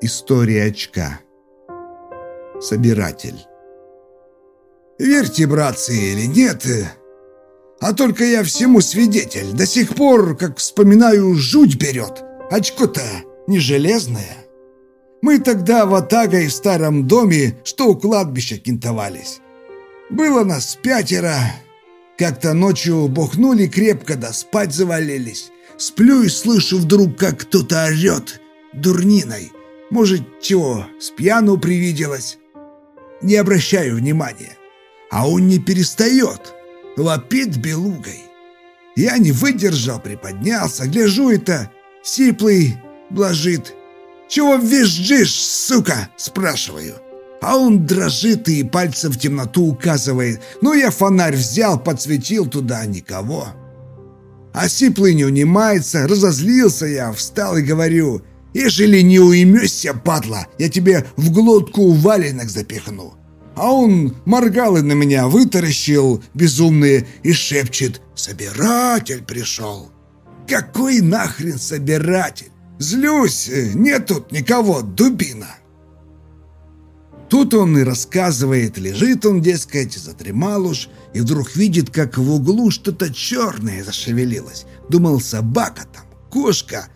История очка. Собиратель. Верьте, братцы, или нет, а только я всему свидетель. До сих пор, как вспоминаю, жуть берет. Очко-то не железное. Мы тогда в Атагой в старом доме, что у кладбища кентовались. Было нас пятеро. Как-то ночью бухнули крепко, да спать завалились. Сплю и слышу вдруг, как кто-то орет дурниной. Может, чего, с пьяну привиделось? Не обращаю внимания. А он не перестает. Вопит белугой. Я не выдержал, приподнялся. Гляжу это, сиплый, блажит. «Чего визжишь, сука?» – спрашиваю. А он дрожит и пальцем в темноту указывает. Ну, я фонарь взял, подсветил туда, никого. А сиплый не унимается, разозлился я, встал и говорю – Ежели не уймешься, падла, я тебе в глотку валенок запихну. А он моргал и на меня вытаращил, безумный, и шепчет «Собиратель пришел». Какой нахрен собиратель? Злюсь, нет тут никого, дубина. Тут он и рассказывает, лежит он, дескать, задремал уж, и вдруг видит, как в углу что-то черное зашевелилось. Думал, собака там, кошка,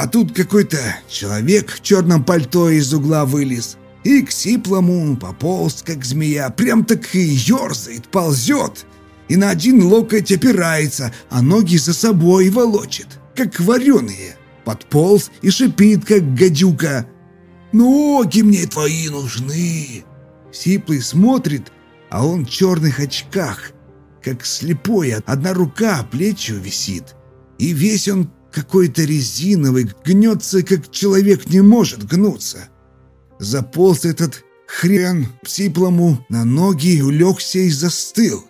а тут какой-то человек в черном пальто из угла вылез и к сиплому пополз, как змея, прям так и ерзает, ползет, и на один локоть опирается, а ноги за собой волочит, как вареные. Подполз и шипит, как гадюка. «Ноги мне твои нужны!» Сиплый смотрит, а он в черных очках, как слепой, одна рука плечью висит, и весь он какой-то резиновый, гнется, как человек не может гнуться. Заполз этот хрен Сиплому на ноги, улегся и застыл.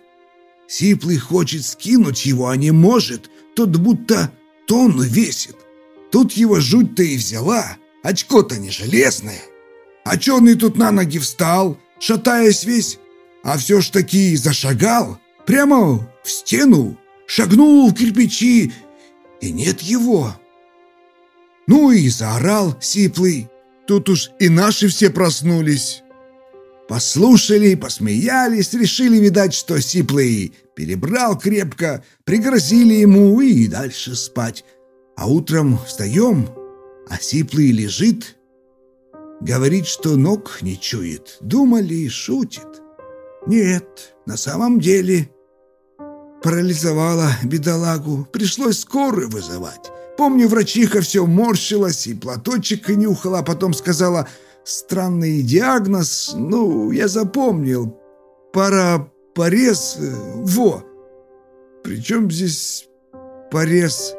Сиплый хочет скинуть его, а не может, тот будто тонну весит. Тут его жуть-то и взяла, очко-то не железное. А черный тут на ноги встал, шатаясь весь, а все ж таки зашагал, прямо в стену, шагнул в кирпичи и нет его. Ну и заорал сиплый. Тут уж и наши все проснулись. Послушали, посмеялись, решили, видать, что сиплый перебрал крепко, пригрозили ему и дальше спать. А утром встаем, а сиплый лежит, говорит, что ног не чует. Думали шутит. Нет, на самом деле Парализовала бедолагу, пришлось скорую вызывать. Помню, врачиха все морщилась и платочек нюхала, а потом сказала «Странный диагноз, ну, я запомнил. Пора порез, э, во». Причем здесь порез?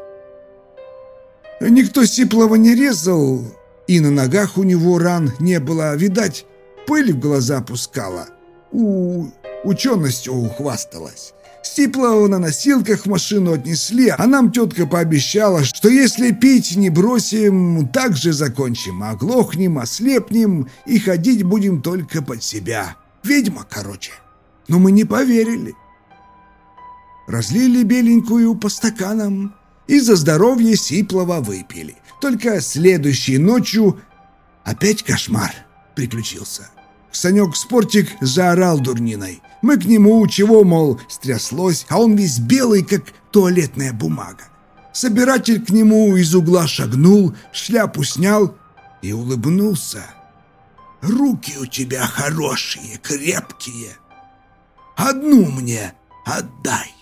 Никто Сиплова не резал, и на ногах у него ран не было. Видать, пыль в глаза пускала. У ученостью ухвасталась. Степлова на носилках в машину отнесли, а нам тетка пообещала, что если пить не бросим, так же закончим, оглохнем, ослепнем и ходить будем только под себя. Ведьма, короче. Но мы не поверили. Разлили беленькую по стаканам и за здоровье Сиплова выпили. Только следующей ночью опять кошмар приключился. Санек-спортик заорал дурниной. Мы к нему чего, мол, стряслось, а он весь белый, как туалетная бумага. Собиратель к нему из угла шагнул, шляпу снял и улыбнулся. «Руки у тебя хорошие, крепкие. Одну мне отдай».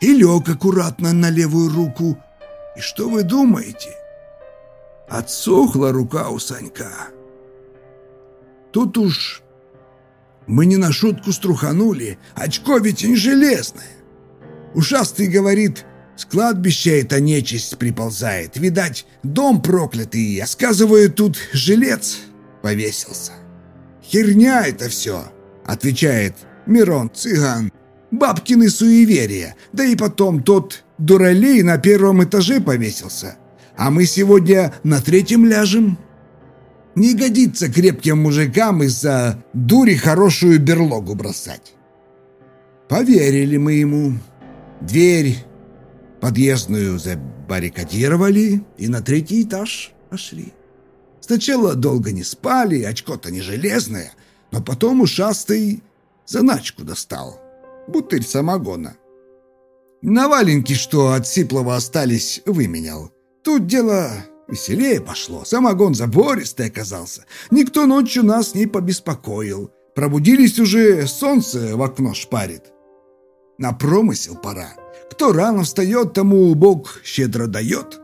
И лег аккуратно на левую руку. И что вы думаете? Отсохла рука у Санька. Тут уж мы не на шутку струханули, очко ведь не железное. Ушастый говорит, с кладбища эта нечисть приползает. Видать, дом проклятый, а сказывают, тут жилец повесился. Херня это все, отвечает Мирон Цыган. Бабкины суеверия, да и потом тот дуралей на первом этаже повесился. А мы сегодня на третьем ляжем. Не годится крепким мужикам из-за дури хорошую берлогу бросать. Поверили мы ему. Дверь подъездную забаррикадировали и на третий этаж пошли. Сначала долго не спали, очко-то не железное, но потом ушастый заначку достал. Бутыль самогона. На валенки, что от сиплого остались, выменял. Тут дело веселее пошло. Самогон забористый оказался. Никто ночью нас не побеспокоил. Пробудились уже, солнце в окно шпарит. На промысел пора. Кто рано встает, тому Бог щедро дает.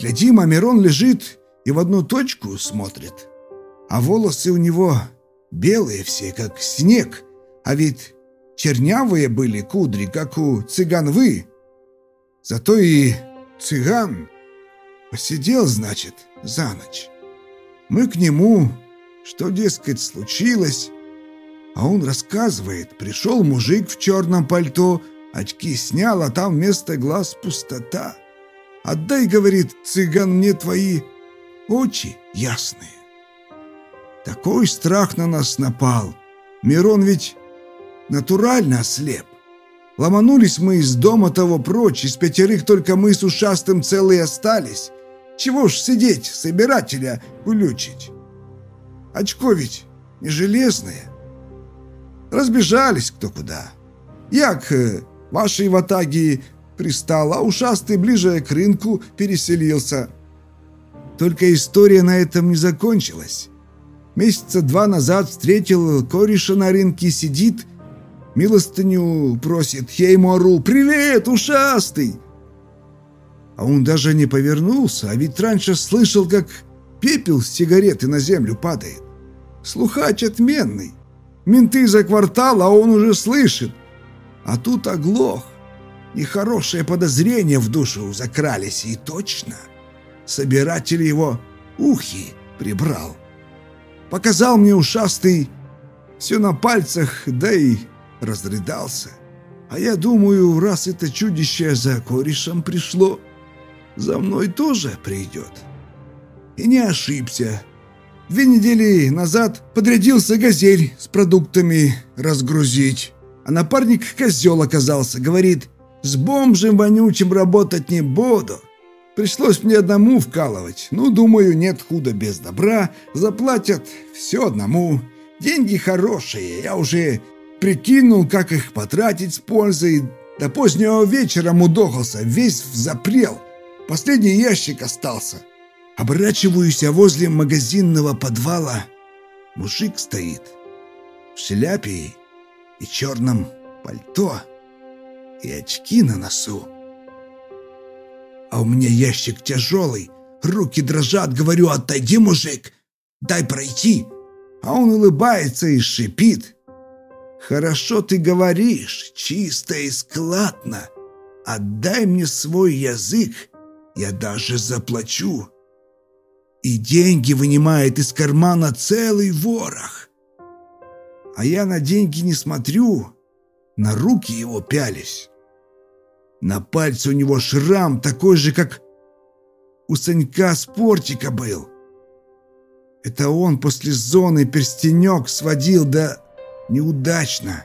Глядим, а лежит и в одну точку смотрит. А волосы у него белые все, как снег. А ведь чернявые были кудри, как у цыган вы. Зато и цыган посидел, значит, за ночь. Мы к нему, что, дескать, случилось, а он рассказывает, пришел мужик в черном пальто, очки снял, а там вместо глаз пустота. Отдай, говорит, цыган, мне твои очи ясные. Такой страх на нас напал. Мирон ведь натурально ослеп. Ломанулись мы из дома того прочь, из пятерых только мы с ушастым целые остались. Чего ж сидеть, собирателя улючить? Очко ведь не железное. Разбежались кто куда. Я к э, вашей ватаге пристал, а ушастый ближе к рынку переселился. Только история на этом не закончилась. Месяца два назад встретил кореша на рынке, сидит, милостыню просит. Я ему ору «Привет, ушастый!» А он даже не повернулся, а ведь раньше слышал, как пепел с сигареты на землю падает. Слухач отменный. Менты за квартал, а он уже слышит. А тут оглох. Нехорошие подозрения в душу закрались, и точно. Собиратель его ухи прибрал. Показал мне ушастый все на пальцах, да и разрыдался. А я думаю, раз это чудище за корешем пришло, за мной тоже придет. И не ошибся. Две недели назад подрядился газель с продуктами разгрузить. А напарник козел оказался, говорит, с бомжем вонючим работать не буду. Пришлось мне одному вкалывать. Ну, думаю, нет худа без добра. Заплатят все одному. Деньги хорошие. Я уже прикинул, как их потратить с пользой. До позднего вечера мудохался, весь запрел. Последний ящик остался. Оборачиваюсь, а возле магазинного подвала мужик стоит в шляпе и черном пальто и очки на носу. А у меня ящик тяжелый, руки дрожат, говорю, отойди, мужик, дай пройти. А он улыбается и шипит. Хорошо ты говоришь, чисто и складно. Отдай мне свой язык, я даже заплачу и деньги вынимает из кармана целый ворох. А я на деньги не смотрю, на руки его пялись. На пальце у него шрам такой же, как у Санька Спортика был. Это он после зоны перстенек сводил, да неудачно.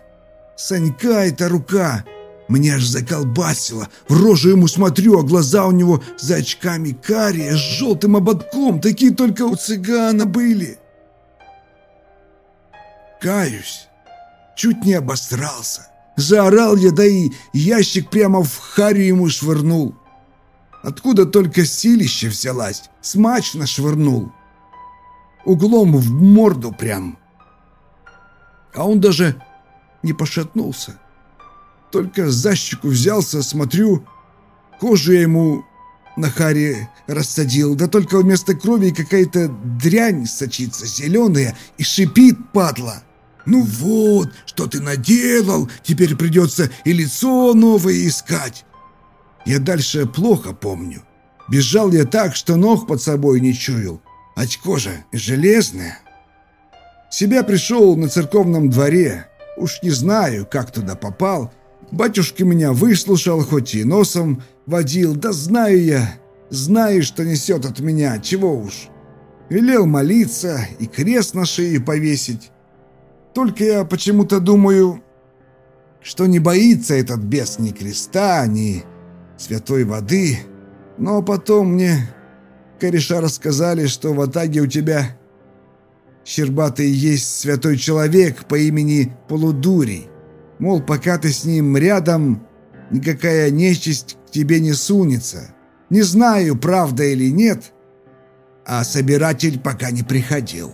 Санька эта рука — мне аж заколбасило. В рожу ему смотрю, а глаза у него за очками карие, с желтым ободком. Такие только у цыгана были. Каюсь. Чуть не обосрался. Заорал я, да и ящик прямо в харю ему швырнул. Откуда только силище взялась, смачно швырнул. Углом в морду прям. А он даже не пошатнулся. Только за щеку взялся, смотрю, кожу я ему на харе рассадил, да только вместо крови какая-то дрянь сочится, зеленая, и шипит, падла. «Ну вот, что ты наделал, теперь придется и лицо новое искать». Я дальше плохо помню. Бежал я так, что ног под собой не чуял. Очко же железное. себя пришел на церковном дворе. Уж не знаю, как туда попал, Батюшка меня выслушал, хоть и носом водил, да знаю я, знаю, что несет от меня, чего уж. Велел молиться и крест на шее повесить. Только я почему-то думаю, что не боится этот бес ни креста, ни святой воды. Но потом мне Кореша рассказали, что в Атаге у тебя Щербатый есть святой человек по имени Полудурий. Мол, пока ты с ним рядом, никакая нечисть к тебе не сунется. Не знаю, правда или нет, а собиратель пока не приходил.